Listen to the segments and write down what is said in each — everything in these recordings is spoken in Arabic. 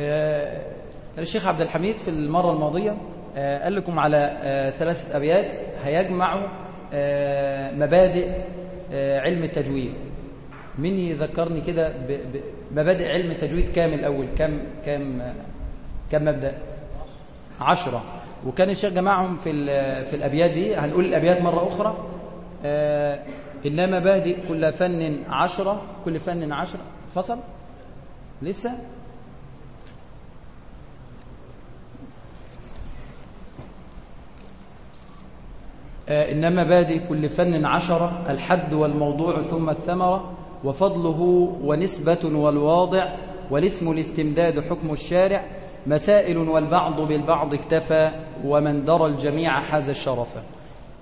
آه، الشيخ عبد الحميد في المرة الماضية آه، قال لكم على آه، ثلاثة أبيات هيجمعوا مبادئ علم التجويد. مين يذكرني كده بمبادئ علم التجويد كامل أول كم كم آه، كم مبدأ؟ عشرة. وكان الشيخ جمعهم في في الأبيات دي. هنقول الأبيات مرة أخرى. آه، إنما بادئ كل فن عشرة كل فن عشرة. فصل لسه؟ آه، إنما بادئ كل فن عشرة الحد والموضوع ثم الثمرة وفضله ونسبة والواضع والاسم الاستمداد حكم الشارع مسائل والبعض بالبعض اكتفى ومن درى الجميع حاز الشرف.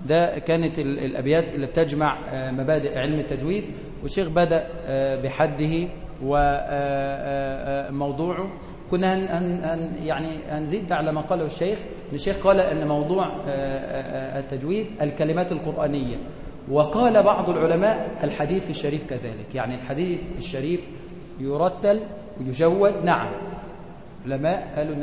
ده كانت ال- الأبيات اللي بتجمع آه، مبادئ علم التجويد. والشيخ بدأ آه، بحده وموضوعه كنا هن هن هن يعني هنزيد على ما قاله الشيخ الشيخ قال أن موضوع آه، آه، التجويد الكلمات القرآنية. وقال بعض العلماء الحديث الشريف كذلك يعني الحديث الشريف يرتل ويجود. نعم. علماء قالوا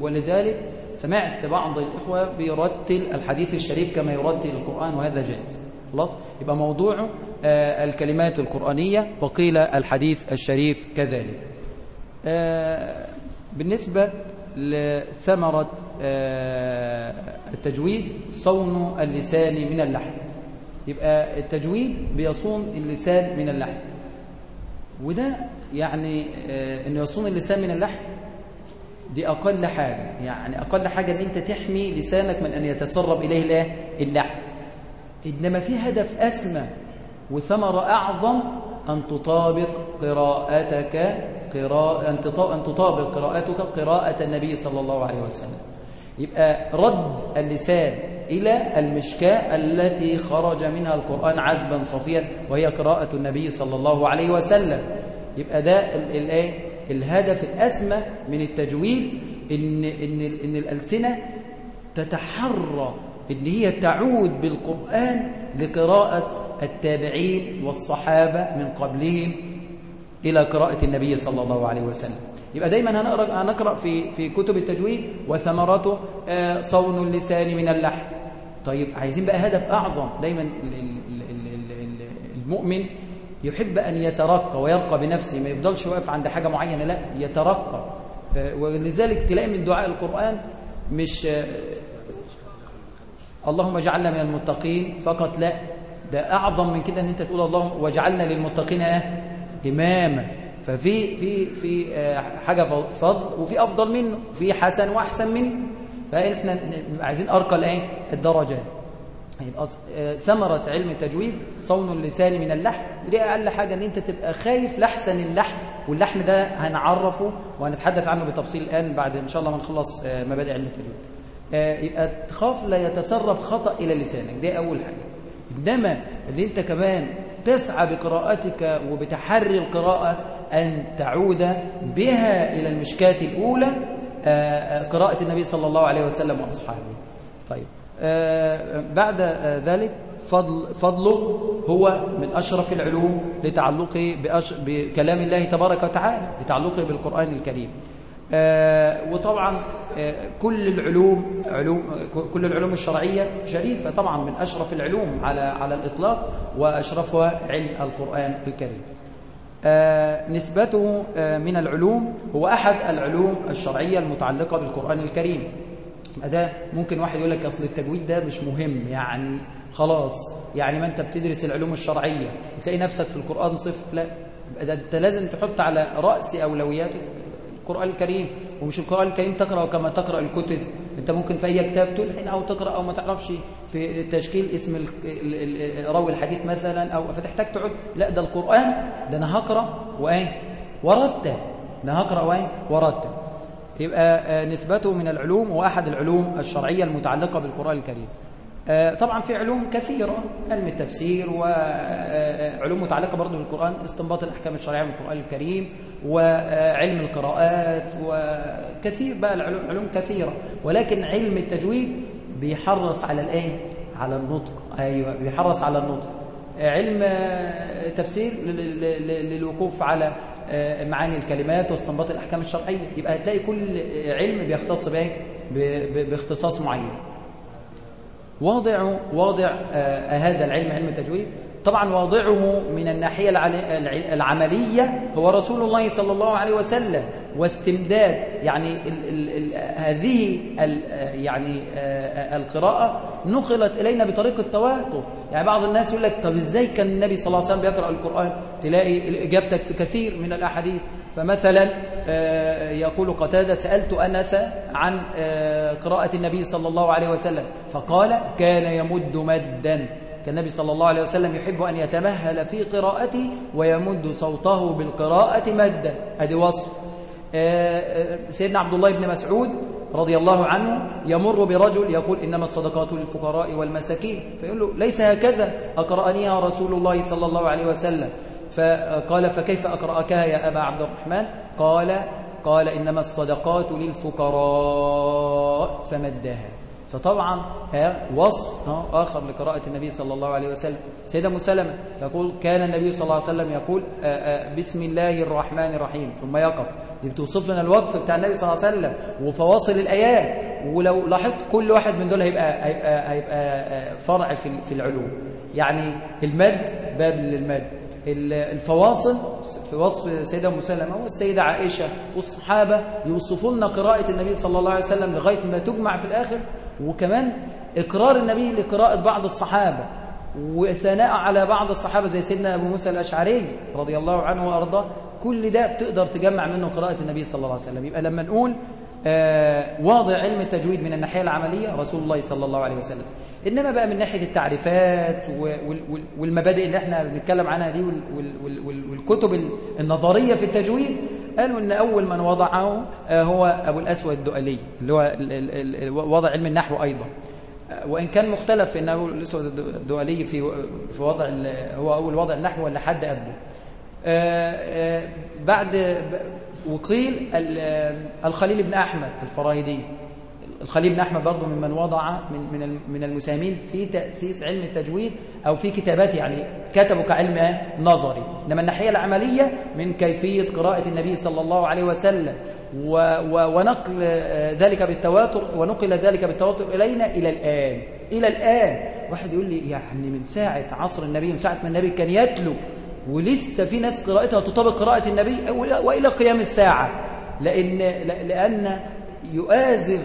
ولذلك سمعت بعض الإخوة بيرتل الحديث الشريف كما يرتل القرآن وهذا جائز. خلاص؟ يبقى موضوعه آه، الكلمات القرآنية وقيل الحديث الشريف كذلك. آه، بالنسبة لثمرة آه، التجويد صون اللسان من اللحن يبقى التجويد بيصون اللسان من اللحن وده يعني آه، إنه يصون اللسان من اللحن دي أقل حاجة. يعني أقل حاجة إن أنت تحمي لسانك من أن يتسرب إليه الايه اللحن إنما في هدف أسمى وثمرة أعظم أن تطابق قراءتك قراءة أن تطابق قراءتك قراءة النبي صلى الله عليه وسلم. يبقى رد اللسان إلى المشكاة التي خرج منها القرآن عذبا صفيا وهي قراءة النبي صلى الله عليه وسلم. يبقى ده ال- الايه الهدف الأسمى من التجويد إن, إن, إن الألسنة تتحرى إن هي تعود بالقرآن لقراءة التابعين والصحابة من قبلهم إلى قراءة النبي صلى الله عليه وسلم. يبقى دايما هنقرأ, هنقرأ في, في كتب التجويد وثمرته آه، صون اللسان من اللحن طيب عايزين بقى هدف أعظم دايما ال- ال- ال- ال- ال- المؤمن يحب أن يترقى ويرقى بنفسه. ما يفضلش واقف عند حاجة معينة لا يترقى. آه، ولذلك تلاقي من دعاء القرآن مش آه، اللهم اجعلنا من المتقين. فقط لا ده أعظم من كده أن أنت تقول اللهم واجعلنا للمتقين آه إماما. ففي في في آه، حاجة فضل وفي أفضل منه في حسن وأحسن منه. فإحنا عايزين أرقى الإيه الدرجات يبقى آه، ثمرة علم التجويد صون اللسان من اللحن. ودي أقل حاجة أن أنت تبقى خايف لحسن اللحن واللحن ده هنعرفه وهنتحدث عنه بتفصيل الآن بعد إن شاء الله ما نخلص آه، مبادئ علم التجويد. يبقى تخاف لا يتسرب خطأ إلى لسانك. دي أول حاجة. إنما اللي أنت كمان تسعى بقراءتك وبتحري القراءة أن تعود بها إلى المشكاة الأولى آه، آه، قراءة النبي صلى الله عليه وسلم وأصحابه. طيب آه، بعد ذلك فضل فضله هو من أشرف العلوم لتعلقه بكلام الله تبارك وتعالى لتعلقه بالقرآن الكريم. وطبعا آه، كل العلوم علوم كل العلوم الشرعية شريفة طبعا من أشرف العلوم على على الإطلاق وأشرفها علم القرآن الكريم. آه، نسبته آه، من العلوم هو أحد العلوم الشرعية المتعلقة بالقرآن الكريم. ده ممكن واحد يقول لك أصل التجويد ده مش مهم يعني خلاص يعني ما أنت بتدرس العلوم الشرعية تلاقي نفسك في القرآن صفر لا. ده أنت لازم تحط على رأس أولوياتك القرآن الكريم ومش القرآن الكريم تقرأ كما تقرأ الكتب. أنت ممكن في أي كتاب تلحن أو تقرأ أو ما تعرفش في تشكيل اسم راوي الحديث مثلا أو فتحتاج تعد لا ده القرآن ده أنا هقرأ وايه ورتب. ده هقرأ وايه ورتب. يبقى آه، نسبته من العلوم هو احد العلوم الشرعية المتعلقة بالقرآن الكريم. طبعا في علوم كثيرة علم التفسير وعلوم متعلقة برضه بالقرآن استنباط الأحكام الشرعية من القرآن الكريم وعلم القراءات وكثير بقى العلوم علوم كثيرة. ولكن علم التجويد بيحرص على الإيه؟ على النطق. أيوه بيحرص على النطق. علم آه، تفسير لل- لل- للوقوف على آه، معاني الكلمات واستنباط الأحكام الشرعية. يبقى هتلاقي كل علم بيختص بإيه؟ ب- ب- باختصاص معين. واضع واضع آه، هذا العلم علم التجويد؟ طبعا واضعه من الناحية العملية هو رسول الله صلى الله عليه وسلم واستمداد يعني ال ال ال هذه ال يعني القراءة نقلت إلينا بطريق التواتر. يعني بعض الناس يقول لك طب إزاي كان النبي صلى الله عليه وسلم بيقرأ القرآن؟ تلاقي إجابتك في كثير من الأحاديث. فمثلا يقول قتادة سألت أنس عن قراءة النبي صلى الله عليه وسلم فقال كان يمد مدا. كان النبي صلى الله عليه وسلم يحب أن يتمهل في قراءته ويمد صوته بالقراءة مدا هذه وصف. آه، آه، سيدنا عبد الله بن مسعود رضي الله عنه يمر برجل يقول إنما الصدقات للفقراء والمساكين. فيقول له ليس هكذا. أقرأنيها رسول الله صلى الله عليه وسلم. فقال فكيف أقرأكها يا أبا عبد الرحمن؟ قال قال إنما الصدقات للفقراء. فمدها. فطبعا وصف آخر لقراءة النبي صلى الله عليه وسلم. سيدة مسلمة تقول كان النبي صلى الله عليه وسلم يقول آآ آآ بسم الله الرحمن الرحيم. ثم يقف. دي بتوصف لنا الوقف بتاع النبي صلى الله عليه وسلم وفواصل الآيات ولو لاحظت كل واحد من دول هيبقى هيبقى, هيبقى فرع في في العلوم. يعني المد باب للمد. الفواصل في وصف سيدة مسلمة والسيدة عائشة والصحابة يوصفوا لنا قراءة النبي صلى الله عليه وسلم لغاية ما تجمع في الآخر. وكمان إقرار النبي لقراءة بعض الصحابة وثناء على بعض الصحابة زي سيدنا أبو موسى الأشعري رضي الله عنه وأرضاه. كل ده تقدر تجمع منه قراءة النبي صلى الله عليه وسلم. يبقى لما نقول آه واضع علم التجويد من الناحية العملية رسول الله صلى الله عليه وسلم. إنما بقى من ناحية التعريفات والمبادئ اللي إحنا بنتكلم عنها دي والكتب النظرية في التجويد قالوا إن أول من وضعه هو أبو الأسود الدؤلي اللي هو وضع علم النحو أيضا. وإن كان مختلف إن أبو الأسود الدؤلي في في وضع هو أول وضع النحو ولا حد قبله. بعد وقيل الخليل بن أحمد الفراهيدي الخليل بن أحمد برضه ممن وضع من من المساهمين في تأسيس علم التجويد أو في كتابات يعني كتبوا كعلم نظري. إنما الناحية العملية من كيفية قراءة النبي صلى الله عليه وسلم. و و ونقل ذلك بالتواتر ونقل ذلك بالتواتر إلينا إلى الآن. إلى الآن. واحد يقول لي يعني من ساعة عصر النبي من ساعة ما النبي كان يتلو ولسه في ناس قراءتها تطابق قراءة النبي وإلى قيام الساعة. لأن لأن يؤازر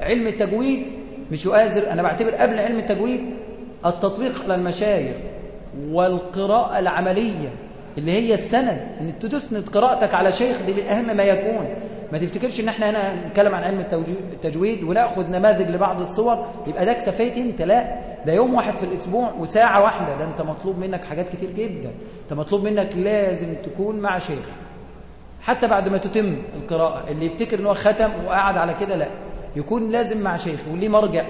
علم التجويد مش يؤازر أنا بعتبر قبل علم التجويد التطبيق على المشايخ والقراءة العملية اللي هي السند إن تسند قراءتك على شيخ دي من أهم ما يكون. ما تفتكرش إن إحنا هنا نتكلم عن علم التجويد ونأخذ نماذج لبعض الصور؟ يبقى ده اكتفيت أنت؟ لا. ده يوم واحد في الأسبوع وساعة واحدة. ده أنت مطلوب منك حاجات كتير جدا. أنت مطلوب منك لازم تكون مع شيخ. حتى بعد ما تتم القراءة اللي يفتكر إن هو ختم وقعد على كده لا. يكون لازم مع شيخ وليه مرجع؟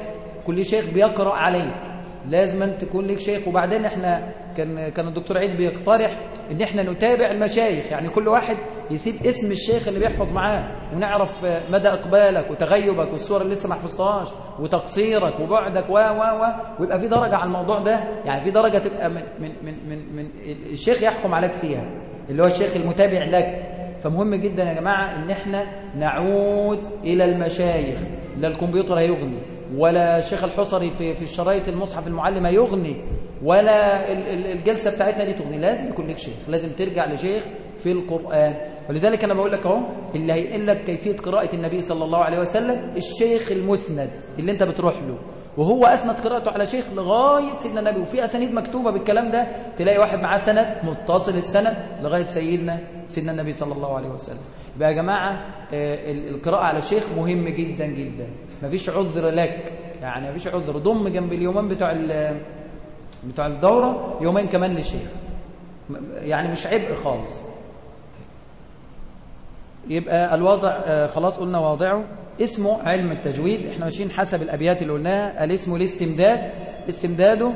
كل شيخ بيقرأ عليه. لازم تكون لك شيخ. وبعدين إحنا كان كان الدكتور عيد بيقترح إن إحنا نتابع المشايخ. يعني كل واحد يسيب اسم الشيخ اللي بيحفظ معاه ونعرف مدى إقبالك وتغيبك والصور اللي لسه ما حفظتهاش وتقصيرك وبعدك و و و ويبقى في درجة على الموضوع ده. يعني في درجة تبقى من من من من, من الشيخ يحكم عليك فيها اللي هو الشيخ المتابع لك. فمهم جدا يا جماعة إن إحنا نعود إلى المشايخ لا الكمبيوتر هيغني. ولا الشيخ الحصري في في الشرايط المصحف المعلم يغني ولا الجلسة بتاعتنا دي تغني. لازم يكون لك شيخ لازم ترجع لشيخ في القرآن. ولذلك أنا بقول لك أهو اللي هيقول لك كيفية قراءة النبي صلى الله عليه وسلم الشيخ المسند اللي انت بتروح له. وهو أسند قراءته على شيخ لغاية سيدنا النبي. وفي أسانيد مكتوبة بالكلام ده تلاقي واحد معاه سند متصل السند لغاية سيدنا سيدنا النبي صلى الله عليه وسلم. يبقى يا جماعة القراءة على الشيخ مهم جدا جدا. مفيش عذر لك. يعني مفيش عذر. ضم جنب اليومين بتوع بتوع الدورة يومين كمان للشيخ يعني مش عبء خالص. يبقى الوضع خلاص قلنا واضعه. اسمه علم التجويد. إحنا ماشيين حسب الأبيات اللي قلناها. الاسم الاستمداد. استمداده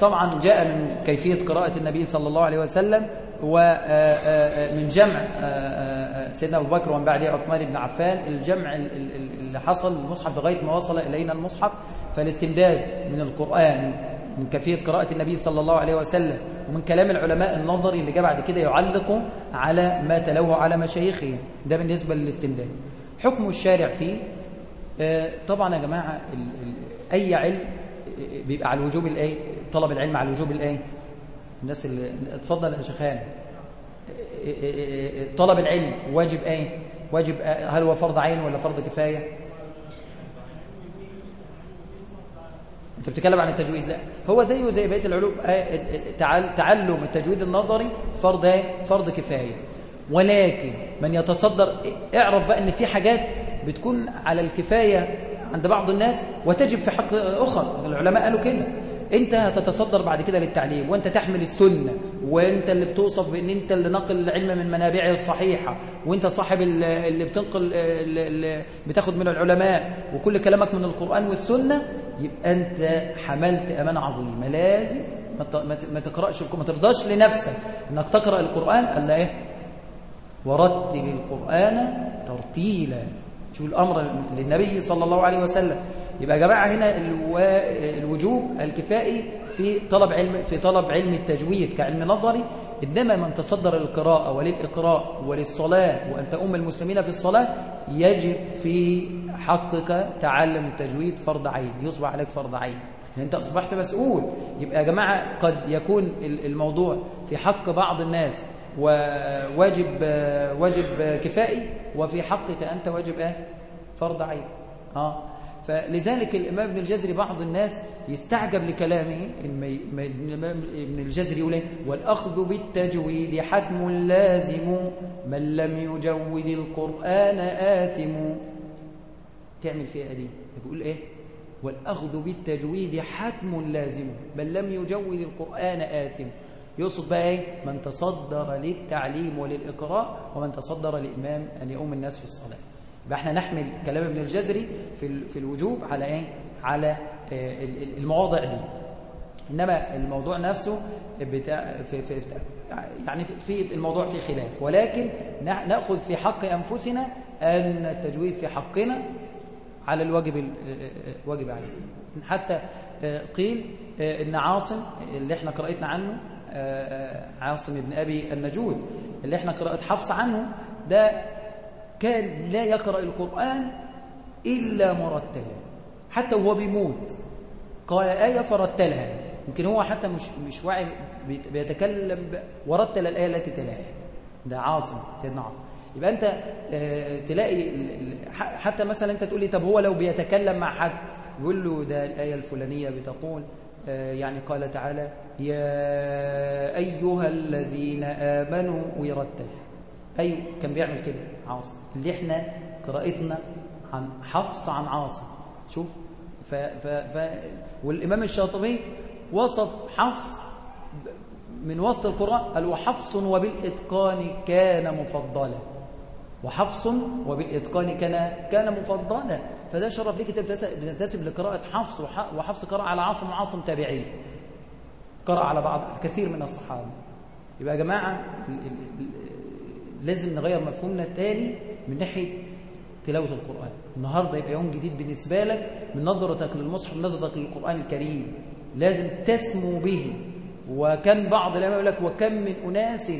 طبعا جاء من كيفية قراءة النبي صلى الله عليه وسلم. ومن جمع سيدنا أبو بكر ومن بعده عثمان بن عفان الجمع اللي حصل المصحف لغاية ما وصل إلينا المصحف فالاستمداد من القرآن من كيفية قراءة النبي صلى الله عليه وسلم ومن كلام العلماء النظري اللي جاء بعد كده يعلق على ما تلوه على مشايخهم ده بالنسبة للاستمداد. حكم الشارع فيه آه، طبعا يا جماعة أي علم بيبقى على الوجوب الآية طلب العلم على الوجوب الآية الناس اللي اتفضل يا شيخان طلب العلم واجب إيه واجب هل هو فرض عين ولا فرض كفاية؟ أنت بتتكلم عن التجويد؟ لا. هو زيه زي بقية العلوم تعلم التجويد النظري فرض إيه؟ فرض كفاية. ولكن من يتصدر اعرف بقى إن في حاجات بتكون على الكفاية عند بعض الناس وتجب في حق آخر. العلماء قالوا كده. انت هتتصدر بعد كده للتعليم وانت تحمل السنة وانت اللي بتوصف بان انت اللي نقل العلم من منابعه الصحيحة وانت صاحب اللي بتنقل اللي بتاخد من العلماء وكل كلامك من القرآن والسنة يبقى انت حملت أمانة عظيمة. لازم ما تقرأش ما ترضاش لنفسك انك تقرأ القرآن الا إيه؟ ورتل القرآن ترتيلا. شو الأمر للنبي صلى الله عليه وسلم. يبقى يا جماعة هنا الوجوب الكفائي في طلب علم في طلب علم التجويد كعلم نظري. إنما من تصدر للقراءة وللإقراء وللصلاة وان تؤم المسلمين في الصلاة يجب في حقك تعلم التجويد فرض عين يصبح عليك فرض عين. أنت أصبحت مسؤول. يبقى يا جماعة قد يكون الموضوع في حق بعض الناس وواجب واجب كفائي وفي حقك أنت واجب إيه؟ فرض عين. آه. فلذلك الإمام ابن الجزري بعض الناس يستعجب لكلامه الإمام ابن الجزري يقول والأخذ بالتجويد حتم لازم من لم يجود القرآن آثم. تعمل فيها دي يقول إيه؟ والأخذ بالتجويد حتم لازم من لم يجود القرآن آثم. يقصد بقى إيه؟ من تصدر للتعليم وللإقراء ومن تصدر لإمام أن يؤم الناس في الصلاة. يبقى إحنا نحمل كلام ابن الجزري في في الوجوب على إيه؟ على المواضع دي. إنما الموضوع نفسه بتاع في في يعني في الموضوع فيه خلاف. ولكن نأخذ في حق أنفسنا أن التجويد في حقنا على الواجب الواجب عليه. حتى قيل إن عاصم اللي إحنا قرأتنا عنه عاصم ابن أبي النجود اللي إحنا قرأت حفص عنه ده كان لا يقرأ القرآن إلا مرتلا. حتى وهو بيموت. قال آية فرتلها. يمكن هو حتى مش مش واعي بيتكلم ورتل الآية التي تلاها. ده عاصم سيدنا عاصم. يبقى أنت تلاقي حتى مثلا أنت تقول لي طب هو لو بيتكلم مع حد يقول له ده الآية الفلانية بتقول يعني قال تعالى يا أيها الذين آمنوا ويرتل. أيوه كان بيعمل كده. عاصم. اللي إحنا قراءتنا عن حفص عن عاصم. شوف ف ف ف والإمام الشاطبي وصف حفص من وسط القرآن قال وحفص وبالإتقان كان مفضلا. وحفص وبالإتقان كان كان مفضلا. فده شرف ليك بتنتسب لقراءة حفص وحفص قرأ على عاصم وعاصم تابعي قرأ على بعض كثير من الصحابة. يبقى يا جماعة لازم نغير مفهومنا التالي من ناحية تلاوة القرآن. النهاردة يبقى يوم جديد بالنسبة لك من نظرتك للمصحف نظرتك للقرآن الكريم. لازم تسمو به. وكان بعض العلماء يقول لك وكم من أناس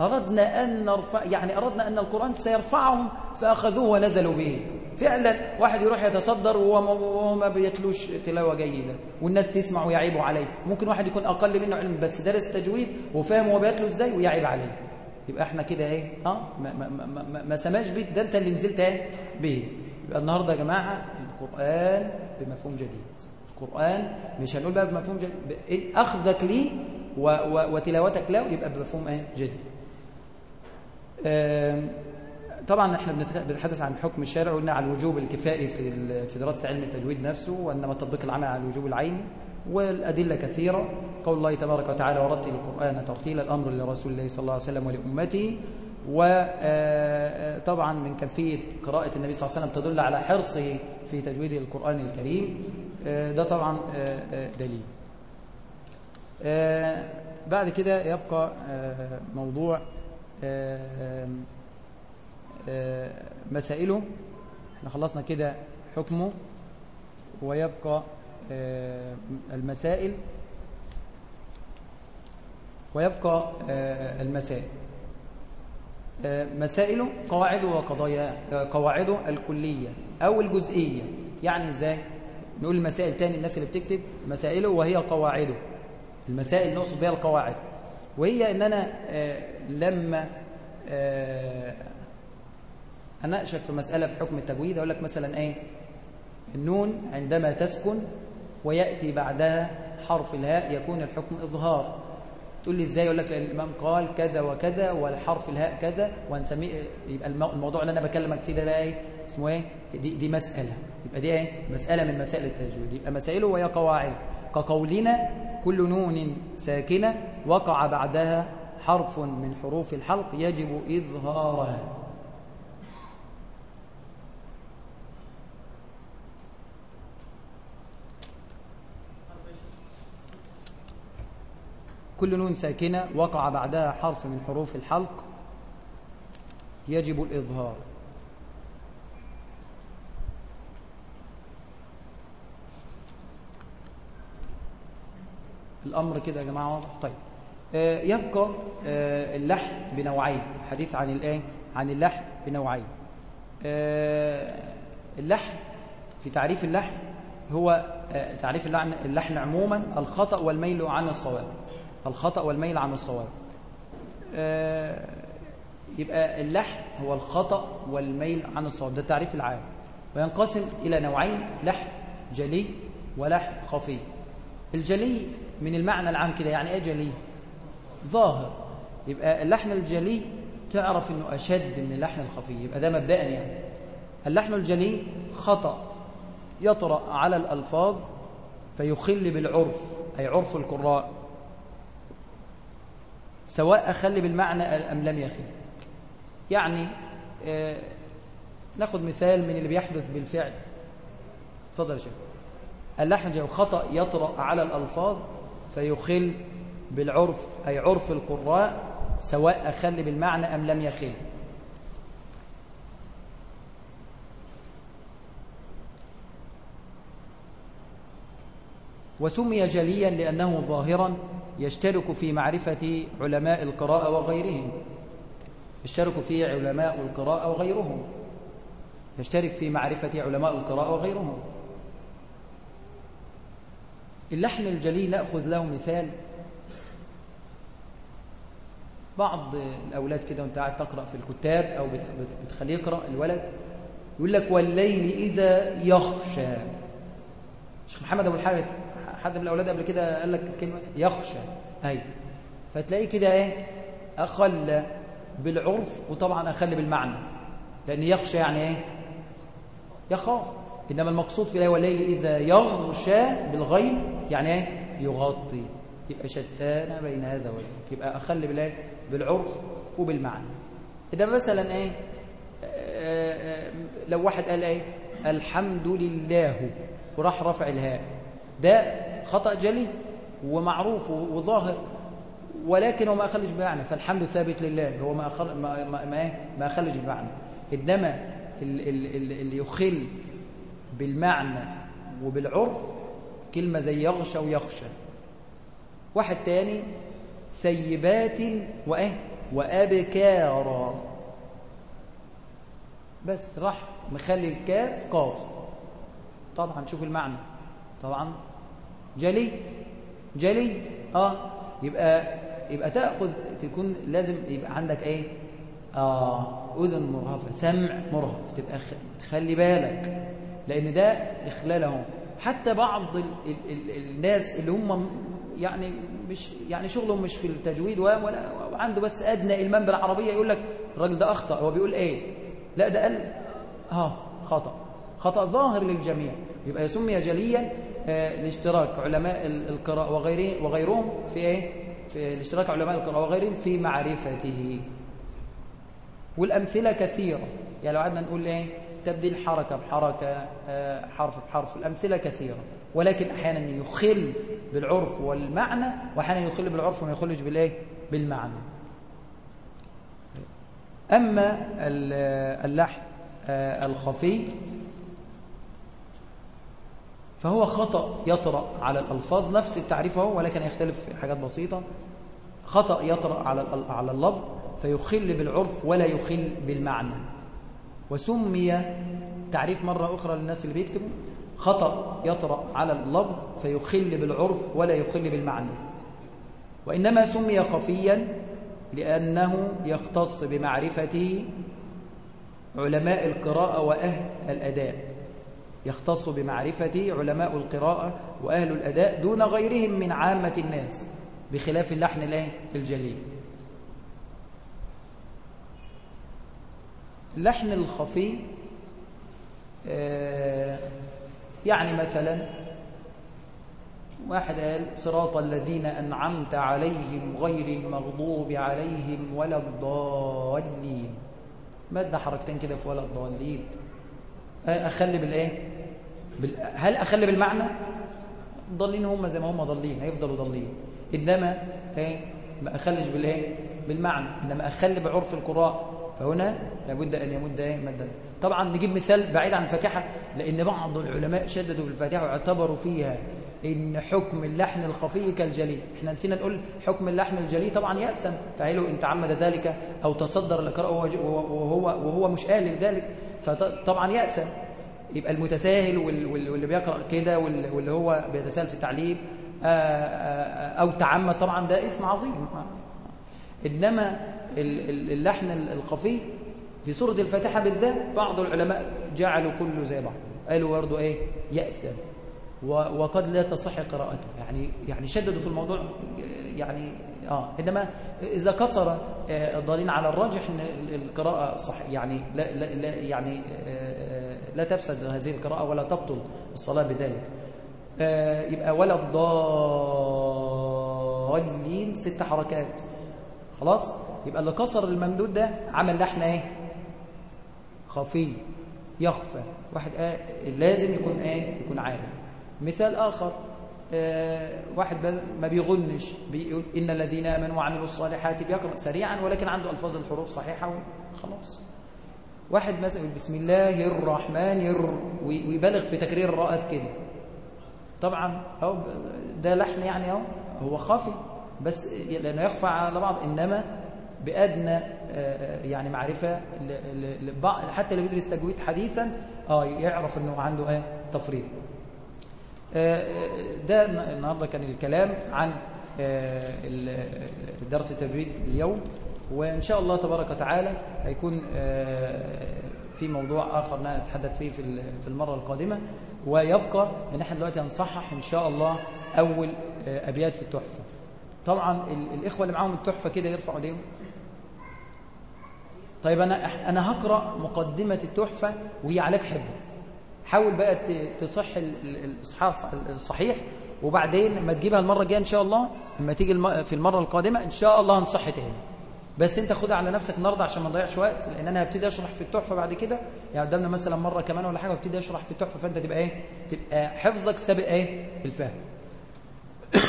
أردنا أن نرفع يعني أردنا أن القرآن سيرفعهم فأخذوه ونزلوا به. فعلا واحد يروح يتصدر وهو ما بيتلوش تلاوة جيدة. والناس تسمع ويعيبوا عليه. ممكن واحد يكون أقل منه علم بس درس تجويد وفاهم هو بيتلو إزاي ويعيب عليه. يبقى إحنا كده إيه؟ آه ما, ما, ما, ما, ما سماش بيك ده انت اللي نزلت إيه؟ به يبقى النهارده يا جماعة القرآن بمفهوم جديد. القرآن مش هنقول بقى بمفهوم جديد. أخذك ليه وتلاوتك له يبقى بمفهوم إيه؟ جديد. طبعا إحنا بنتحدث عن حكم الشارع وقلنا على الوجوب الكفائي في في دراسة علم التجويد نفسه وإنما التطبيق العملي على الوجوب العيني. والأدلة كثيرة. قول الله تبارك وتعالى ورتل القرآن ترتيل الأمر لرسول الله صلى الله عليه وسلم ولأمته وطبعا من كيفية قراءة النبي صلى الله عليه وسلم تدل على حرصه في تجويد القرآن الكريم. ده طبعا دليل. بعد كده يبقى موضوع مسائله. إحنا خلصنا كده حكمه ويبقى المسائل ويبقى آه، المسائل. آه، مسائله قواعده وقضايا آه، قواعده الكلية أو الجزئية. يعني إزاي؟ نقول المسائل تاني الناس اللي بتكتب مسائله وهي قواعده. المسائل نقصد بها القواعد. وهي إن أنا آه، لما آه، أناقشك في مسألة في حكم التجويد أقول لك مثلا إيه؟ النون عندما تسكن ويأتي بعدها حرف الهاء يكون الحكم إظهار. تقول لي إزاي؟ أقول لك لأن الإمام قال كذا وكذا والحرف الهاء كذا وهنسميه يبقى المو- الموضوع اللي أنا بكلمك فيه ده بقى إيه؟ اسمه إيه؟ دي دي مسألة. يبقى دي إيه؟ مسألة من مسائل التجويد. يبقى مسائله وهي قواعد. كقولنا كل نون ساكنة وقع بعدها حرف من حروف الحلق يجب إظهارها. كل نون ساكنة وقع بعدها حرف من حروف الحلق يجب الإظهار. الأمر كده يا جماعة واضح؟ طيب. آه، يبقى آه، اللحن بنوعين. الحديث عن الآن عن اللحن بنوعين. آه، اللحن في تعريف اللحن هو تعريف اللحن عموما الخطأ والميل عن الصواب. الخطأ والميل عن الصواب. آه، يبقى اللحن هو الخطأ والميل عن الصواب. ده التعريف العام. وينقسم إلى نوعين لحن جلي ولحن خفي. الجلي من المعنى العام كده يعني إيه جلي؟ ظاهر. يبقى اللحن الجلي تعرف إنه أشد من اللحن الخفي. يبقى ده مبدئيا يعني. اللحن الجلي خطأ. يطرأ على الألفاظ فيخل بالعرف أي عرف القراء. سواء أخل بالمعنى أم لم يخل. يعني آه ناخذ مثال من اللي بيحدث بالفعل. تفضل يا شيخ. اللحن الجلي خطأ يطرأ على الألفاظ فيخل بالعرف أي عرف القراء سواء أخل بالمعنى أم لم يخل. وسمي جليا لأنه ظاهرا يشترك في معرفة علماء القراءة وغيرهم. يشترك فيه علماء القراءة وغيرهم. يشترك في معرفة علماء القراءة وغيرهم. اللحن الجلي نأخذ له مثال. بعض الأولاد كده وانت قاعد تقرأ في الكتاب أو بتخليه يقرأ الولد يقول لك والليل إذا يخشى. شيخ محمد أبو الحارث حد من الأولاد قبل كده قال لك كلمة يخشى. أي فتلاقيه كده إيه؟ أخل بالعرف وطبعا أخل بالمعنى. لأن يخشى يعني إيه؟ يخاف. إنما المقصود في الآية والليل إذا يغشى بالغيب يعني إيه؟ يغطي. يبقى شتان بين هذا وذاك. يبقى أخل بالآية؟ بالعرف وبالمعنى. إذا مثلا إيه؟ لو واحد قال إيه؟ الحمد لله. وراح رفع الهاء. ده خطأ جلي ومعروف وظاهر ولكن هو ما أخلش بمعنى. فالحمد ثابت لله. هو ما أخل ما ما ما, ما أخلش بمعنى. إنما اللي يخل بالمعنى وبالعرف كلمة زي يغشى ويخشى. واحد تاني ثيبات وإيه وأبكارا بس راح مخلي الكاف قاف. طبعا شوف المعنى. طبعا جلي جلي آه يبقى يبقى تأخذ تكون لازم يبقى عندك إيه؟ آه أذن مرهفة سمع مرهف تبقى تخلي بالك لأن ده إخلالهم. حتى بعض ال ال ال الناس اللي هم يعني مش يعني شغلهم مش في التجويد ولا وعنده بس أدنى إلمام بالعربية يقول لك الراجل ده أخطأ. هو بيقول إيه؟ لا ده قال ها خطأ. خطأ ظاهر للجميع. يبقى يسمي جليا لاشتراك علماء القراءة وغيره وغيرهم في إيه؟ في الاشتراك علماء القراءة وغيرهم في معرفته. والأمثلة كثيرة. يعني لو قعدنا نقول إيه؟ تبديل حركة بحركة حرف بحرف الأمثلة كثيرة. ولكن أحيانا يخل بالعرف والمعنى وأحيانا يخل بالعرف وما يخلش بالإيه؟ بالمعنى. أما اللحن الخفي فهو خطأ يطرأ على الألفاظ. نفس التعريف هو ولكن يختلف في حاجات بسيطة. خطأ يطرأ على على اللفظ فيخل بالعرف ولا يخل بالمعنى. وسمي تعريف مرة أخرى للناس اللي بيكتبوا. خطأ يطرأ على اللفظ فيخل بالعرف ولا يخل بالمعنى. وإنما سمي خفيا لأنه يختص بمعرفته علماء القراءة وأهل الأداء يختص بمعرفته علماء القراءة وأهل الأداء دون غيرهم من عامة الناس بخلاف اللحن الجليل. اللحن الخفي آه، يعني مثلا واحد قال صراط الذين أنعمت عليهم غير المغضوب عليهم ولا الضالين. مادة حركتين كده في ولا الضالين؟ أخلي بالإيه؟ بال... هل أخلي بالمعنى؟ ضالين هم زي ما هم ضالين هيفضلوا ضالين. إنما إيه؟ ما أخليش بالإيه؟ بالمعنى. إنما أخلي بعرف القراء فهنا لابد أن يمد إيه؟ مدا. طبعا نجيب مثال بعيد عن الفاتحة لأن بعض العلماء شددوا بالفاتحة واعتبروا فيها إن حكم اللحن الخفي كالجلي. إحنا نسينا نقول حكم اللحن الجلي طبعا يأثم. فعله إن تعمد ذلك أو تصدر القراءة وهو, وهو مش آل لذلك. فطبعا يأثم. يبقى المتساهل واللي بيقرأ كده واللي هو بيتساهل في التعليم آه، آه، أو تعمد طبعا ده إثم عظيم. إنما اللحن الخفي في سورة الفاتحة بالذات بعض العلماء جعلوا كله زي بعض. قالوا برضه إيه؟ يأثم. وقد لا تصح قراءته. يعني يعني شددوا في الموضوع يعني آه إنما إذا كسر آه، الضالين على الراجح إن القراءة صح يعني لا لا, لا يعني آه، لا تفسد هذه القراءة ولا تبطل الصلاة بذلك. آه، يبقى ولا الضالين ست حركات. خلاص؟ يبقى اللي كسر الممدود ده عمل لحن إيه؟ خفي يخفى. واحد آه لازم يكون إيه؟ يكون عارف. مثال آه واحد ما بيغنش بيقول إن الذين آمنوا وعملوا الصالحات بيقرأ سريعا ولكن عنده ألفاظ الحروف صحيحة وخلاص. واحد مثلا بسم الله الرحمن الر ويبالغ في تكرير الراءات كده. طبعا هو ده لحن يعني أهو هو خافي بس لأنه يخفى على بعض إنما بأدنى آه، يعني معرفة حتى اللي بيدرس تجويد حديثا آه يعرف إنه عنده إيه؟ تفريط آه، ده النهارده كان الكلام عن آه، درس التجويد اليوم وإن شاء الله تبارك وتعالى هيكون في موضوع آخر نتحدث فيه في المرة القادمة ويبقى إن إحنا دلوقتي هنصحح إن شاء الله أول أبيات في التحفة. طبعا الإخوة اللي معاهم التحفة كده يرفعوا إيديهم. طيب أنا أنا هقرأ مقدمة التحفة وهي عليك حفظ. حاول بقى تصح الإصحاح الصحيح وبعدين لما تجيبها المرة الجاية إن شاء الله لما تيجي في المرة القادمة إن شاء الله هنصح تاني. بس أنت خدها على نفسك النهارده عشان ما نضيعش وقت لأن أنا هبتدي أشرح في التحفة بعد كده. يعني قدامنا مثلا مرة كمان ولا حاجة وابتدي أشرح في التحفة فأنت تبقى إيه؟ تبقى حفظك سابق إيه؟ الفهم.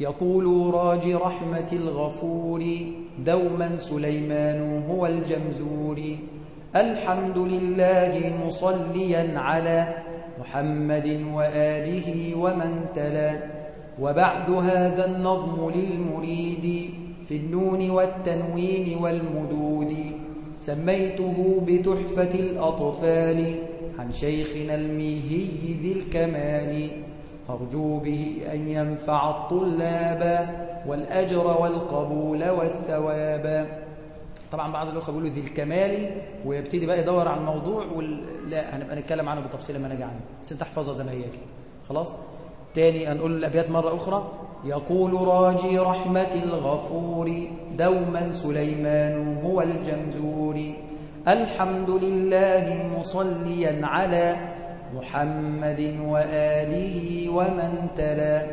يقول راجي رحمة الغفور دوما سليمان هو الجمزور. الحمد لله مصليا على محمد وآله ومن تلا. وبعد هذا النظم للمريد في النون والتنوين والمدود. سميته بتحفة الأطفال عن شيخنا الميهي ذي الكمال. أرجو به أن ينفع الطلاب والأجر والقبول والثواب. طبعا بعض الأخوة بيقولوا ذي الكمال ويبتدي بقى يدور على الموضوع وال... لا هنبقى نتكلم عنه بالتفصيل لما نجي عنه. بس انت احفظها زي ما هي كده. خلاص؟ تاني هنقول الأبيات مرة أخرى. يقول راجي رحمة الغفور دوما سليمان هو الجمزور. الحمد لله مصليا على محمد وآله ومن تلا.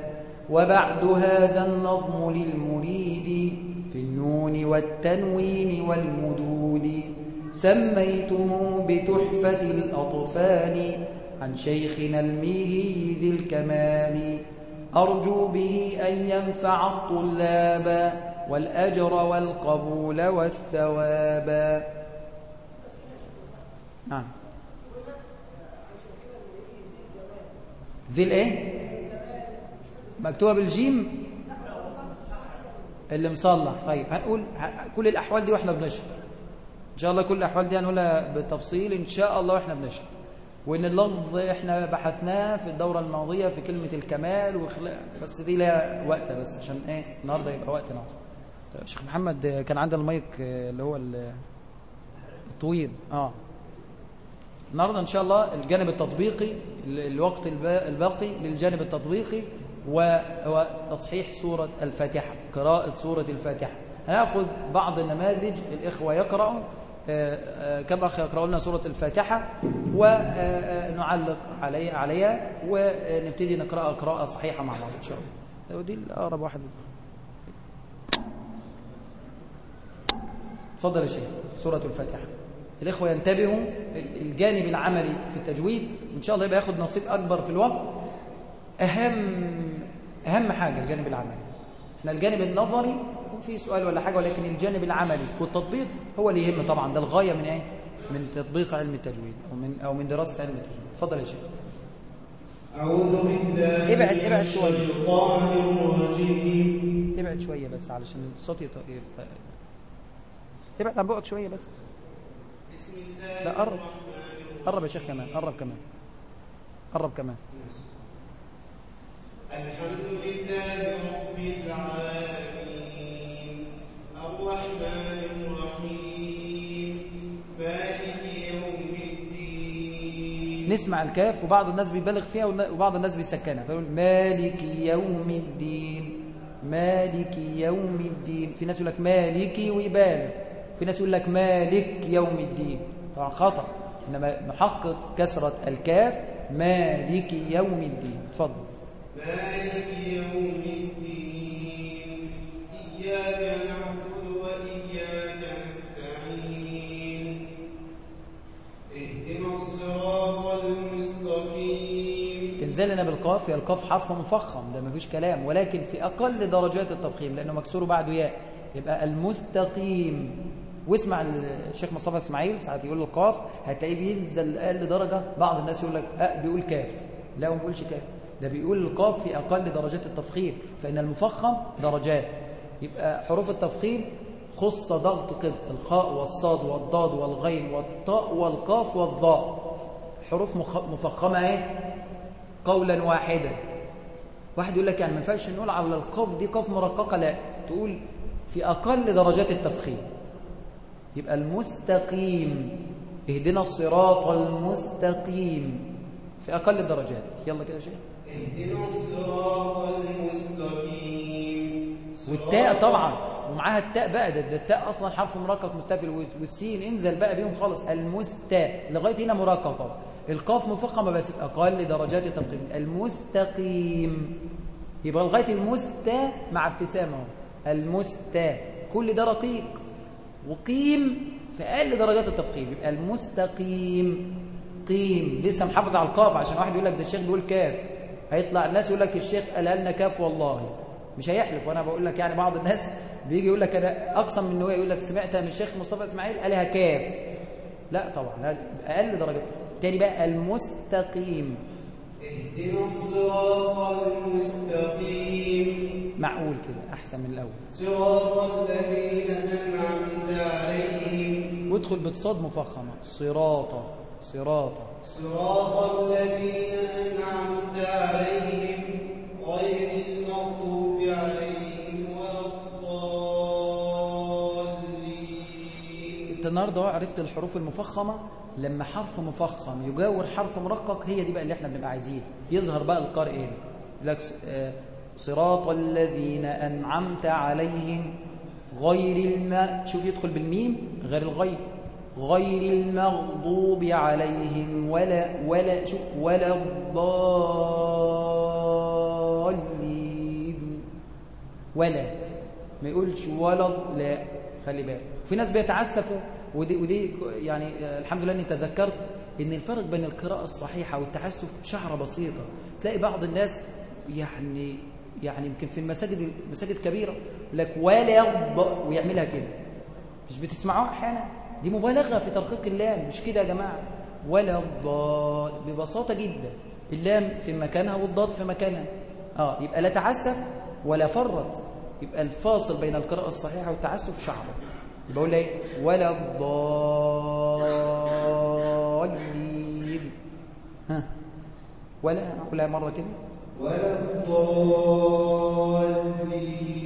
وبعد هذا النظم للمريد في النون والتنوين والمدود. سميته بتحفة الأطفال عن شيخنا الميهي ذي الكمال. أرجو به أن ينفع الطلاب والأجر والقبول والثواب. نعم. ذي الإيه؟ مكتوبة بالجيم؟ اللي مصلح. طيب هنقول كل الأحوال دي وإحنا بنشرح إن شاء الله كل الأحوال دي هنقولها بالتفصيل إن شاء الله وإحنا بنشرح وإن اللفظ إحنا بحثناه في الدورة الماضية في كلمة الكمال وخلاق بس دي لها وقت بس عشان إيه النهاردة يبقى وقتنا طيب شيخ محمد كان عندنا المايك اللي هو الطويل. آه. النهارده إن شاء الله الجانب التطبيقي الوقت الباقي للجانب التطبيقي. وهو تصحيح سورة الفاتحة قراءة سورة الفاتحة. هنأخذ بعض النماذج الإخوة يقرأوا كم أخ يقرأوا لنا سورة الفاتحة ونعلق علي عليها ونبتدي نقرأها قراءة صحيحة مع بعض إن شاء الله. ودي الأقرب واحد. تفضل يا شيخ سورة الفاتحة. الإخوة ينتبهوا الجانب العملي في التجويد إن شاء الله يبقى ياخد نصيب أكبر في الوقت. أهم أهم حاجة الجانب العملي. إحنا الجانب النظري في سؤال ولا حاجة ولكن الجانب العملي والتطبيق هو اللي يهم طبعا. ده الغاية من إيه؟ من تطبيق علم التجويد أو من, أو من دراسة علم التجويد. اتفضل يا شيخ. أعوذ بالله ابعد ابعد شوية. الشيطان الرجيم. ابعد شوية بس علشان الصوت يط... ابعد عن بقك شوية بس. بسم الله لا قرب. قرب يا شيخ كمان. قرب كمان. قرب كمان الحمد لله رب العالمين الرحمن الرحيم مالك يوم الدين نسمع الكاف وبعض الناس بيبالغ فيها وبعض الناس بيسكنها. فيقول مالك يوم الدين. مالك يوم الدين. في ناس يقول لك مالكي ويبالغ. في ناس يقول لك مالك يوم الدين. طبعا خطأ. إنما نحقق كسرة الكاف مالك يوم الدين. اتفضل تنزلنا بالقاف هي القاف حرف مفخم ده مفيش كلام. ولكن في أقل درجات التفخيم لأنه مكسور بعده ياء. يبقى المستقيم. واسمع الشيخ مصطفى إسماعيل ساعات يقول القاف هتلاقيه بينزل أقل درجة بعض الناس يقول لك أه بيقول كاف. لا ما بيقولش كاف. ده بيقول القاف في أقل درجات التفخيم فإن المفخم درجات. يبقى حروف التفخيم خص ضغط كده الخاء والصاد والضاد والغين والطاء والقاف والظاء حروف مفخمة اهي قولا واحدا. واحد يقول لك يعني ما ينفعش نقول على القاف دي قاف مرققة لا. تقول في أقل درجات التفخيم. يبقى المستقيم اهدنا الصراط المستقيم. في أقل الدرجات يلا كده شيخ. اهدنا الصراط المستقيم. والتاء طبعا ومعاها التاء بقى ده, ده التاء أصلا حرف مرقق مستفل والسين انزل بقى بيهم خالص المستاء لغاية هنا مرققة القاف مفخمة بس في أقل درجات التفخيم. المستقيم. يبقى لغاية المستا مع ابتسامة أهو. المستا كل ده رقيق. وقيم في أقل درجات التفخيم. يبقى المستقيم. قيم. لسه محافظ على القاف عشان واحد يقول لك ده الشيخ بيقول كاف. هيطلع الناس يقول لك الشيخ قال لنا كاف والله. مش هيحلف. وأنا بقول لك يعني بعض الناس بيجي يقول لك أنا أقسم من نوع يقول لك سمعتها من الشيخ مصطفى إسماعيل قالها كاف. لا طبعا أقل درجات تاني بقى المستقيم. اهدنا الصراط المستقيم. معقول كده؟ أحسن من الأول. صراط الذين أنعمت عليهم. وادخل بالصاد مفخمة. صراطه صراطه صراط الذين أنعمت عليهم غير المغضوب عليهم ولا الضالين. انت النهارده عرفت الحروف المفخمة؟ لما حرف مفخم يجاور حرف مرقق هي دي بقى اللي إحنا بنبقى عايزين. يظهر بقى القارئ هنا يقول لك آه، صراط الذين أنعمت عليهم غير الماء شوف يدخل بالميم غير الغير غير المغضوب عليهم ولا ولا شوف ولا الضالين. ولا. ما يقولش ولا لا. خلي بالك. في ناس بيتعسفوا ودي ودي يعني الحمد لله إني تذكرت إن الفرق بين القراءة الصحيحة والتعسف شعرة بسيطة. تلاقي بعض الناس يعني يعني يمكن في المساجد مساجد كبيرة لك ولا ويعملها كده. مش بتسمعوها أحيانا؟ دي مبالغة في ترقيق اللام مش كده يا جماعة؟ ولا الضاد ببساطة جدا اللام في مكانها والضاد في مكانها. آه يبقى لا تعسف ولا فرط. يبقى الفاصل بين القراءة الصحيحة والتعسف شعره يبقى أقول إيه؟ ولا الضالين. ها؟ ولا أقولها مرة كده؟ ولا الضالين.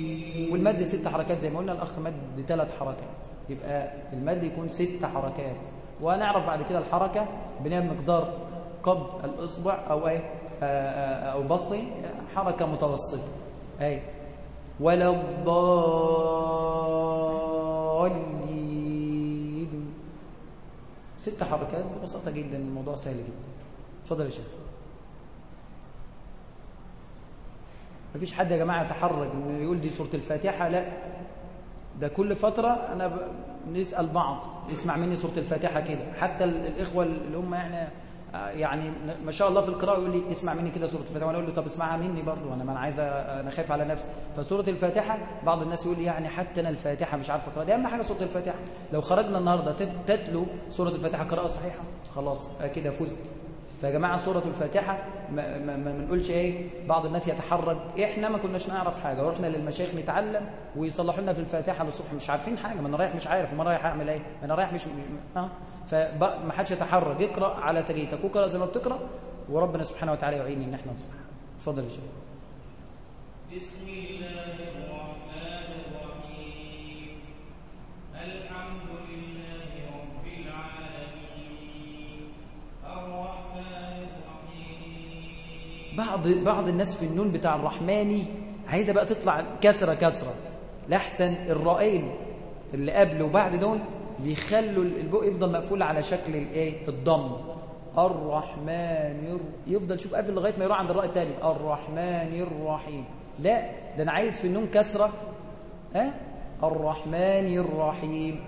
والمد ست حركات زي ما قلنا الأخ مد ثلاث حركات. يبقى المد يكون ست حركات. ونعرف بعد كده الحركة بنعمل مقدار قبض الإصبع أو أي آه، آه، أو بسطي حركة متوسطة. أي. ولا الضالين. ست حركات ببساطة جدا الموضوع سهل جدا. اتفضل يا شيخ. مفيش حد يا جماعة يتحرج انه يقول دي سورة الفاتحة لا. ده كل فترة أنا ب... نسأل بعض يسمع مني سورة الفاتحة كده. حتى ال- الإخوة اللي هم يعني يعني ما شاء الله في القراءة يقول لي اسمع مني كده سورة الفاتحة. وأنا أقول له طب اسمعها مني برضو أنا ما أنا عايز أنا خايف على نفسي. فسورة الفاتحة بعض الناس يقول لي يعني حتى أنا الفاتحة مش عارف أقرأ دي أهم حاجة سورة الفاتحة. لو خرجنا النهاردة تت- تتلو سورة الفاتحة قراءة صحيحة خلاص كده فزت فيا جماعة سورة الفاتحة ما, ما, ما بنقولش إيه؟ بعض الناس يتحرج. إحنا ما كناش نعرف حاجة. ورحنا للمشايخ نتعلم ويصلحوا لنا في الفاتحة للصبح مش عارفين حاجة. ما أنا رايح مش عارف. ما أنا رايح أعمل إيه؟ ما أنا رايح مش آه؟ فما حدش يتحرج. اقرأ على سجيتك. واقرا زي ما بتقرأ. وربنا سبحانه وتعالى يعين ان إحنا نصلح اتفضل يا شيخ. بسم الله الرحمن الرحيم. الحمد بعض بعض الناس في النون بتاع الرحماني عايزة بقى تطلع كسرة كسرة. لاحسن الرائين اللي قبل وبعد دول بيخلوا البق يفضل مقفول على شكل الإيه؟ الضم. الرحمن الر- يفضل شوف قافل لغاية ما يروح عند الراء الثاني الرحمن الرحيم. لا ده أنا عايز في النون كسرة. ها؟ الرحمن الرحيم.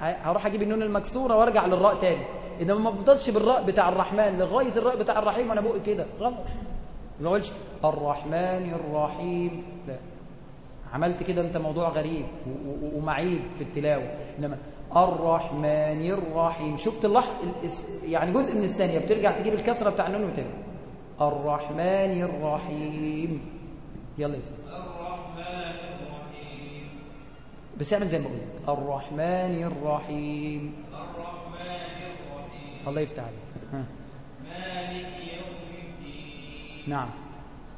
هروح أجيب النون المكسورة وأرجع للراء تاني. إنما ما بفضلش بالراء بتاع الرحمن لغاية الراء بتاع الرحيم وأنا بقى كده. غلط. ما اقولش الرحمن الرحيم لا. عملت كده انت موضوع غريب ومعيب في التلاوة. إنما الرحمن الرحيم شفت اللح الاس- يعني جزء من الثانية بترجع تجيب الكسرة بتاع النون وترجع الرحمن الرحيم يلا يا سيدي. الرحمن الرحيم بس اعمل زي ما بقول. الرحمن الرحيم الرحمن الرحيم الله يفتح عليك. نعم.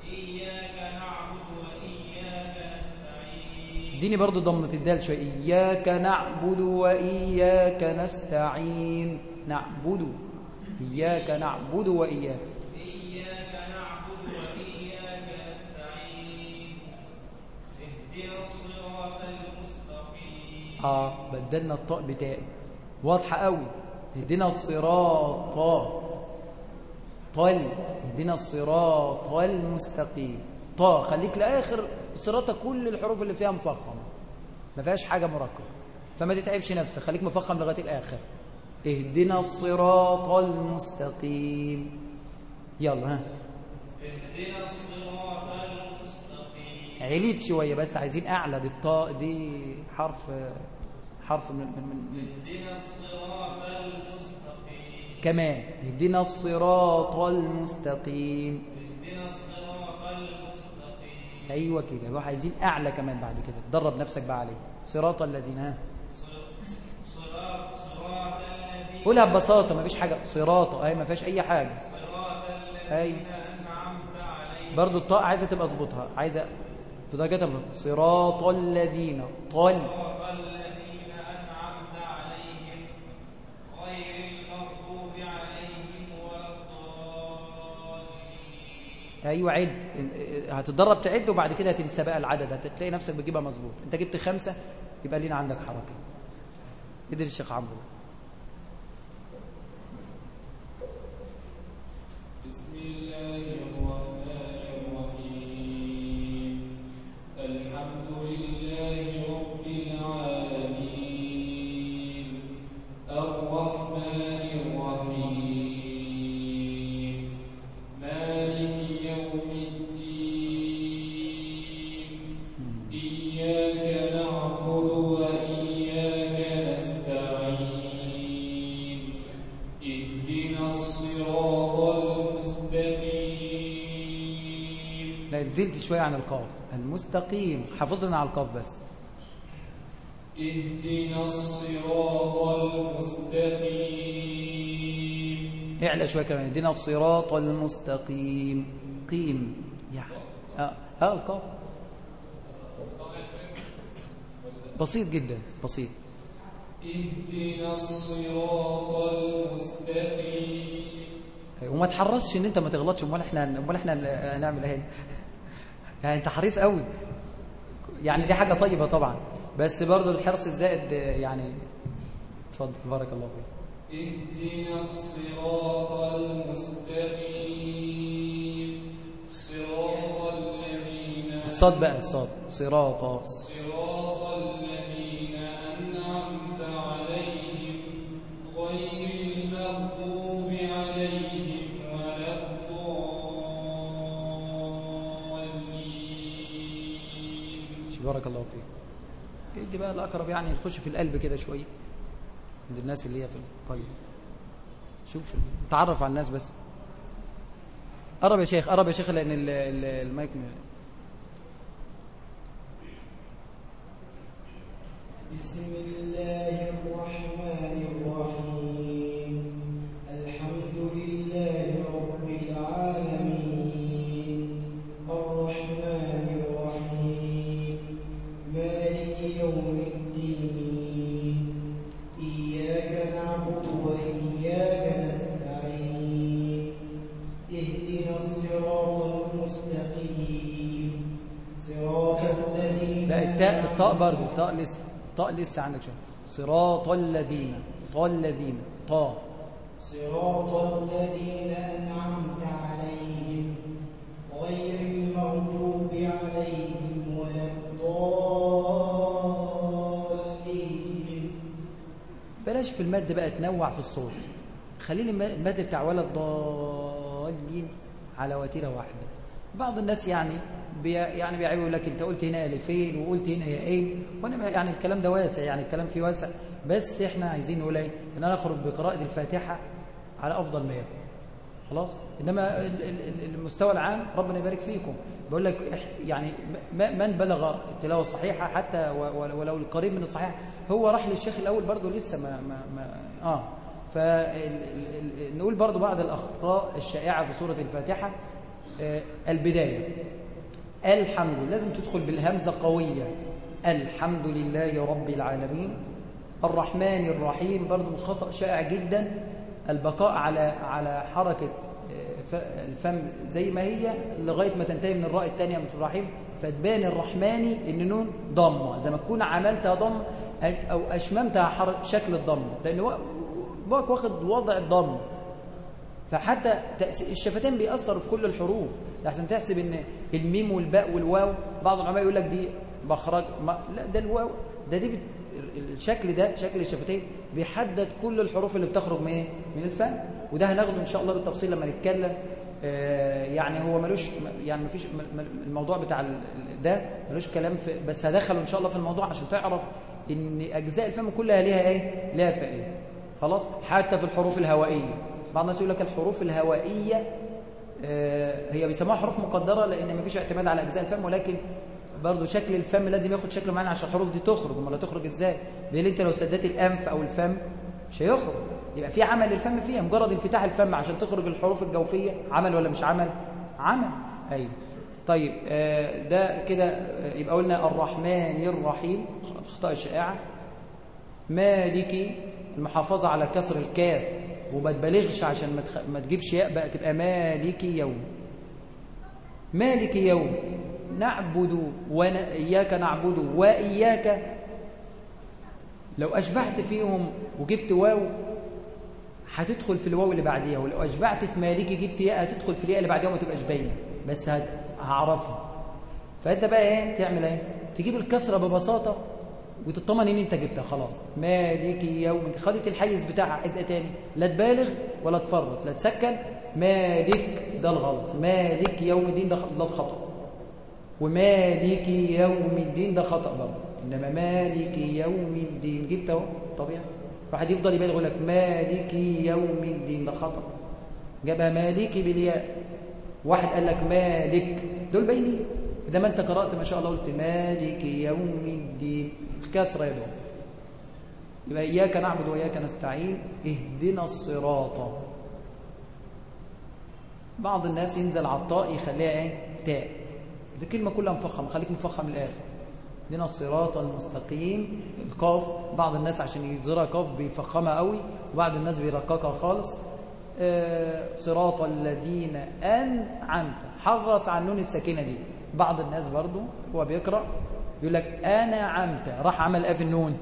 إياك نعبد وإياك نستعين. اديني برضو ضمة الدال شوية. إياك نعبد وإياك نستعين. نعبد. إياك نعبد وإياك. إياك نعبد وإياك نستعين. اهدنا الصراط المستقيم. آه بدلنا الطاء بتاعي واضحة قوي اهدنا الصراط. طل اهدنا الصراط المستقيم. طا خليك لآخر الصراط كل الحروف اللي فيها مفخمة. ما فيهاش حاجة مركبة. فما تتعبش نفسك خليك مفخم لغاية الآخر. اهدنا الصراط المستقيم. يلا ها. اهدنا الصراط المستقيم. عليت شوية بس عايزين أعلى دي الطاء دي حرف حرف من, من, من, من. اهدنا الصراط المستقيم. كمان اهدنا الصراط المستقيم. اهدنا الصراط المستقيم. أيوه كده يبقى عايزين أعلى كمان بعد كده. تدرب نفسك بقى عليه. صراط الذين ها؟ صراط صراط الذين قولها ببساطة ما فيش حاجة. صراط اهي ما فيهاش أي حاجة. صراط الذين أنعمت عليهم. برضو الطاء عايزة تبقى أظبطها. عايزه في درجتها صراط الذين طل أيوه عد. هتتدرب تعد وبعد كده تنسى بقى العدد. هتلاقي نفسك بتجيبها مظبوط. انت جبت خمسة يبقى لينا عندك حركة. ادري الشيخ عمرو. بسم الله الرحمن الرحيم. الحمد شوية عن القاف. المستقيم. حافظنا على القاف بس. اهدنا الصراط المستقيم. اعلى شوية كمان. اهدنا الصراط المستقيم. قيم. يعني آه, آه القاف. بسيط جدا. بسيط. اهدنا الصراط المستقيم. وما تحرصش إن أنت ما تغلطش. أمال إحنا أمال إحنا هنعمل إيه؟ يعني انت حريص قوي. يعني دي حاجة طيبة طبعا. بس برضو الحرص الزائد يعني اتفضل. بارك الله فيك. اهدنا الصراط المستقيم. صراط الذين الصاد بقى الصاد. صراط. صراط بارك الله فيك. ادي بقى الأقرب يعني نخش في القلب كده شوية. عند الناس اللي هي في القلب. شوف تعرف على الناس بس. قرب يا شيخ قرب يا شيخ لأن ال- ال- المايك بسم الله الرحمن الرحيم. الطاء برضه الطاء لسه الطاء لسه عندك شوية صراط الذين طا الذين طا صراط الذين أنعمت عليهم غير المغضوب عليهم ولا الضالين. بلاش في المد بقى تنوع في الصوت. خليني الم- المد بتاع ولا الضالين على وتيرة واحدة. بعض الناس يعني بي يعني بيعيبوا لك انت قلت هنا الفين وقلت هنا ياءين وأنا ما- يعني الكلام ده واسع يعني الكلام فيه واسع. بس إحنا عايزين نقول إيه؟ إن أنا أخرج بقراءة الفاتحة على أفضل ما يكون. خلاص؟ إنما ال- ال- ال- المستوى العام ربنا يبارك فيكم. بقول لك يعني من بلغ التلاوة الصحيحة حتى ولو القريب من الصحيح هو راح للشيخ الأول برضه لسه ما ما, ما آه. فنقول برضه بعض الأخطاء الشائعة في سورة الفاتحة آه، البداية. الحمد لازم تدخل بالهمزة قوية. الحمد لله رب العالمين. الرحمن الرحيم. برضه خطأ شائع جدا. البقاء على على حركة آه، الفم زي ما هي لغاية ما تنتهي من الراء الثانية من الرحيم فتبان الرحماني إن نون ضمة زي ما تكون عملتها ضم أش- أو اشممتها حر- شكل الضم. لأن هو بقى واخد وضع الضم فحتى الشفتين بيأثروا في كل الحروف. لحسن تحسب إن الميم والباء والواو بعض العلماء يقول لك دي مخرج ما لا ده الواو. ده دي بت... الشكل ده شكل الشفتين بيحدد كل الحروف اللي بتخرج من إيه؟ من الفم. وده هناخده إن شاء الله بالتفصيل لما نتكلم. آه، يعني هو ملوش يعني مفيش الموضوع بتاع ده ملوش كلام في بس هدخله إن شاء الله في الموضوع عشان تعرف إن أجزاء الفم كلها ليها إيه؟ ليها فائده خلاص؟ حتى في الحروف الهوائية. بعض الناس يقول لك الحروف الهوائية هي بيسموها حروف مقدرة لأن مفيش اعتماد على أجزاء الفم ولكن برضه شكل الفم لازم ياخد شكل معين عشان الحروف دي تخرج. أمال هتخرج إزاي؟ ليه أنت لو سديت الأنف أو الفم مش هيخرج. يبقى في عمل للفم فيها مجرد انفتاح الفم عشان تخرج الحروف الجوفية. عمل ولا مش عمل؟ عمل. أيوه. طيب آه، ده كده آه، يبقى قلنا الرحمن الرحيم الاخطاء الشائعة. مالكي المحافظة على كسر الكاف. وما تبالغش عشان ما. ما تجيبش ياء بقى تبقى مالكي يوم. مالكي يوم. نعبد وإياك نعبد وإياك. لو أشبعت فيهم وجبت واو هتدخل في الواو اللي بعديها ولو أشبعت في مالكي جبت ياء هتدخل في الياء اللي بعديها وما تبقاش باينة. بس. هعرفها. فأنت بقى إيه؟ تعمل إيه؟ تجيب الكسرة ببساطة وتطمن إن أنت جبتها خلاص. مالك يوم خدت الحيز بتاعها. عايز إيه تاني؟ لا تبالغ ولا تفرط. لا تسكن. مالك ده الغلط. مالك يوم الدين ده الخطأ. ومالك يوم الدين ده خطأ برضه. إنما مالك يوم الدين جبت أهو. طبيعي. واحد يفضل يبالغ يقول لك مالك يوم الدين ده خطأ. جابها مالك بالياء. واحد قال لك مالك. دول باينين. إذا ما أنت قرأت ما شاء الله قلت مالك يوم الدين. كسرة يا دوم يبقى إياك نعبد وإياك نستعين. اهدنا الصراط. بعض الناس ينزل على الطاء يخليها إيه؟ تاء. دي كلمة كلها مفخمة. خليك مفخم الآخر. اهدنا الصراط المستقيم. القاف. بعض الناس عشان يظهرها قاف بيفخمها قوي. وبعض الناس بيرققها خالص. آه صراط الذين أنعمت. حرص عن نون السكينة دي. بعض الناس برضو هو بيقرأ يقول لك أنا عمت. راح عمل إيه في النون؟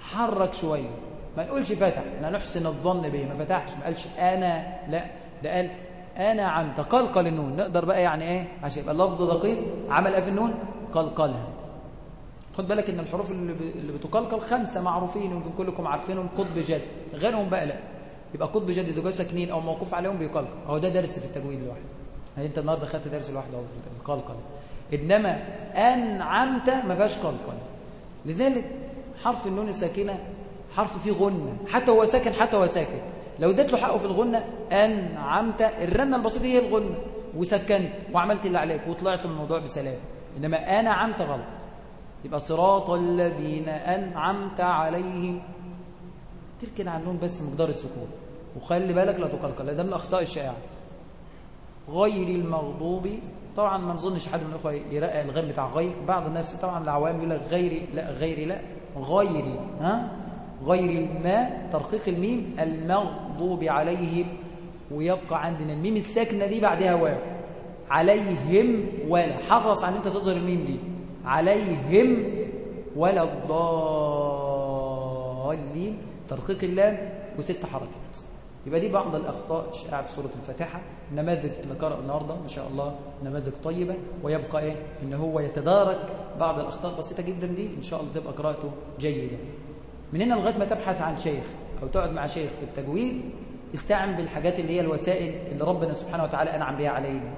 حرك شوية. ما نقولش فتح. إحنا نحسن الظن به ما فتحش. ما قالش أنا لا. ده قال أنا عم تقلقل النون. نقدر بقى يعني إيه؟ عشان يبقى اللفظ دقيق. عمل إيه في النون؟ قلقلها. خد بالك إن الحروف اللي, بتقلقل خمسة معروفين يمكن كلكم عارفينهم قطب جد غيرهم بقى لا. يبقى قطب جد إذا جاء ساكنين أو موقوف عليهم بيقلقل. اهو ده درس في التجويد لوحده. يعني انت النهارده خدت درس لوحده اهو القلقل انما انعمت ما فيهاش قلقل لذلك حرف النون الساكنة حرف فيه غنة حتى هو ساكن حتى هو ساكن. لو اديت له حقه في الغنة أنعمت الرنة البسيطة هي الغنة. وسكنت وعملت اللي عليك وطلعت من الموضوع بسلام. إنما أنا عمت غلط. يبقى صراط الذين أنعمت عليهم. تركن عن النون بس مقدار السكون. وخلي بالك لا تقلقل ده من الأخطاء الشائعة. غير المغضوب. طبعا ما نظنش حد من الأخوة يرقق الغير بتاع غير. بعض الناس طبعا العوام يقول لك غيري لا غيري لا. غيري ها؟ غير الماء ترقيق الميم المغضوب عليهم. ويبقى عندنا الميم الساكنة دي بعدها واو. عليهم ولا. حرص عن أنت تظهر الميم دي. عليهم ولا الضالين. ترقيق اللام وست حركات. يبقى دي بعض الأخطاء الشائعة في سورة الفاتحة. نماذج اللي قرأ النهاردة ما شاء الله نماذج طيبة. ويبقى إيه؟ إن هو يتدارك بعض الأخطاء البسيطة جدا دي إن شاء الله تبقى قراءته جيدة. من هنا لغاية ما تبحث عن شيخ أو تقعد مع شيخ في التجويد استعن بالحاجات اللي هي الوسائل اللي ربنا سبحانه وتعالى أنعم بها علينا.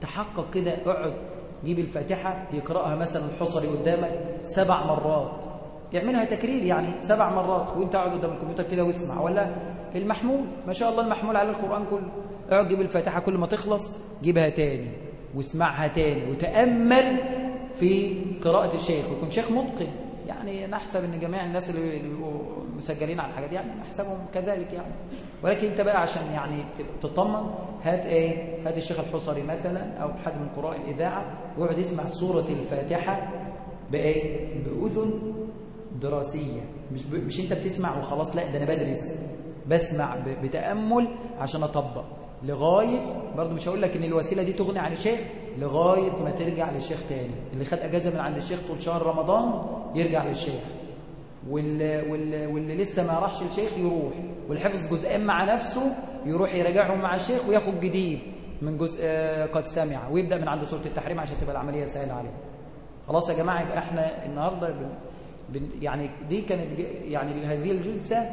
تحقق كده اقعد جيب الفاتحة يقرأها مثلا الحصري قدامك سبع مرات. يعملها تكرير يعني سبع مرات وانت قاعد قدام الكمبيوتر كده واسمع. ولا المحمول. ما شاء الله المحمول على القرآن كله. اقعد جيب الفاتحة كل ما تخلص جيبها تاني واسمعها تاني وتأمل في قراءة الشيخ. ويكون شيخ متقن. يعني نحسب إن جميع الناس اللي بيبقوا مسجلين على الحاجات يعني نحسبهم كذلك يعني. ولكن أنت بقى عشان يعني تطمن هات إيه؟ هات الشيخ الحصري مثلا أو حد من قراء الإذاعة ويقعد يسمع سورة الفاتحة بإيه؟ بأذن دراسية. مش. مش أنت بتسمع وخلاص لا ده أنا بدرس. بسمع ب... بتأمل عشان أطبق. لغاية برضه مش هقول لك إن الوسيلة دي تغني عن الشيخ لغاية ما ترجع للشيخ تاني. اللي خد أجازة من عند الشيخ طول شهر رمضان يرجع للشيخ. واللي, واللي, واللي لسه ما راحش الشيخ يروح. واللي حفظ جزئين مع نفسه يروح يراجعهم مع الشيخ وياخد جديد من جزء قد سمع ويبدأ من عند سوره التحريم عشان تبقى العملية سهلة عليه. خلاص يا جماعة يبقى إحنا النهارده بن بن يعني دي كانت يعني هذه الجلسة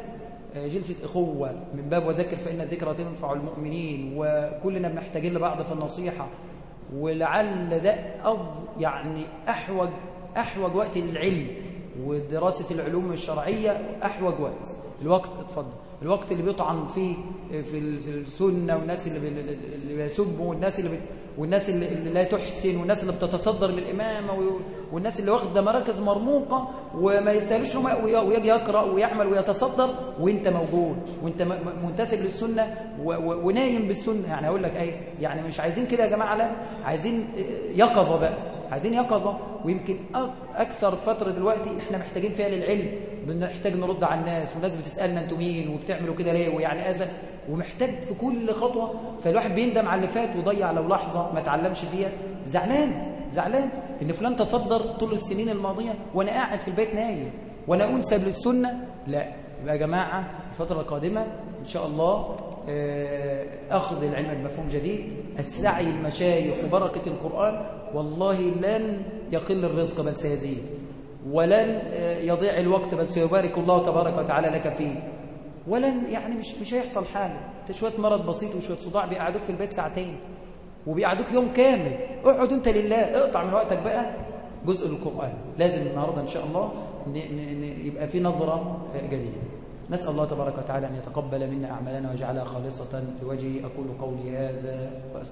جلسة إخوة من باب وذكر فإن الذكرى تنفع المؤمنين وكلنا محتاجين لبعض في النصيحة ولعل ده أف يعني أحوج أحوج وقت للعلم. ودراسة العلوم الشرعية أحوج وقت. الوقت اتفضل. الوقت اللي بيطعن فيه في في السنة والناس اللي اللي بيسبوا والناس اللي بت والناس اللي, لا تحسن والناس اللي بتتصدر للإمامة والناس اللي واخدة مراكز مرموقة وما يستاهلوش ويجي يقرأ ويعمل ويتصدر وانت موجود وانت منتسب للسنة ونايم بالسنة. يعني أقول لك أي يعني مش عايزين كده يا جماعة لا عايزين يقظة بقى. عايزين يقظة. ويمكن أكثر فترة دلوقتي إحنا محتاجين فيها للعلم. بنحتاج نرد على الناس والناس بتسألنا أنتوا مين وبتعملوا كده ليه؟ ويعني أذى ومحتاج في كل خطوة. فالواحد بيندم على اللي فات وضيع لو لحظة ما اتعلمش فيها زعلان زعلان إن فلان تصدر طول السنين الماضية وأنا قاعد في البيت نايم. وأنا أنسب للسنة؟ لا. يبقى يا جماعة الفترة القادمة إن شاء الله أخذ العلم بمفهوم جديد السعي المشايخ وبركة القرآن والله لن يقل الرزق بل سيزيد ولن يضيع الوقت بل سيبارك الله تبارك وتعالى لك فيه ولن يعني مش مش هيحصل حاجة. أنت شوية مرض بسيط وشوية صداع بيقعدوك في البيت ساعتين وبيقعدوك يوم كامل. اقعد أنت لله اقطع من وقتك بقى جزء القرآن لازم النهاردة إن شاء الله يبقى في نظرة جديدة. نسأل الله تبارك وتعالى أن يتقبل منا أعمالنا ويجعلها خالصة لوجهه. أقول قولي هذا وأستغفر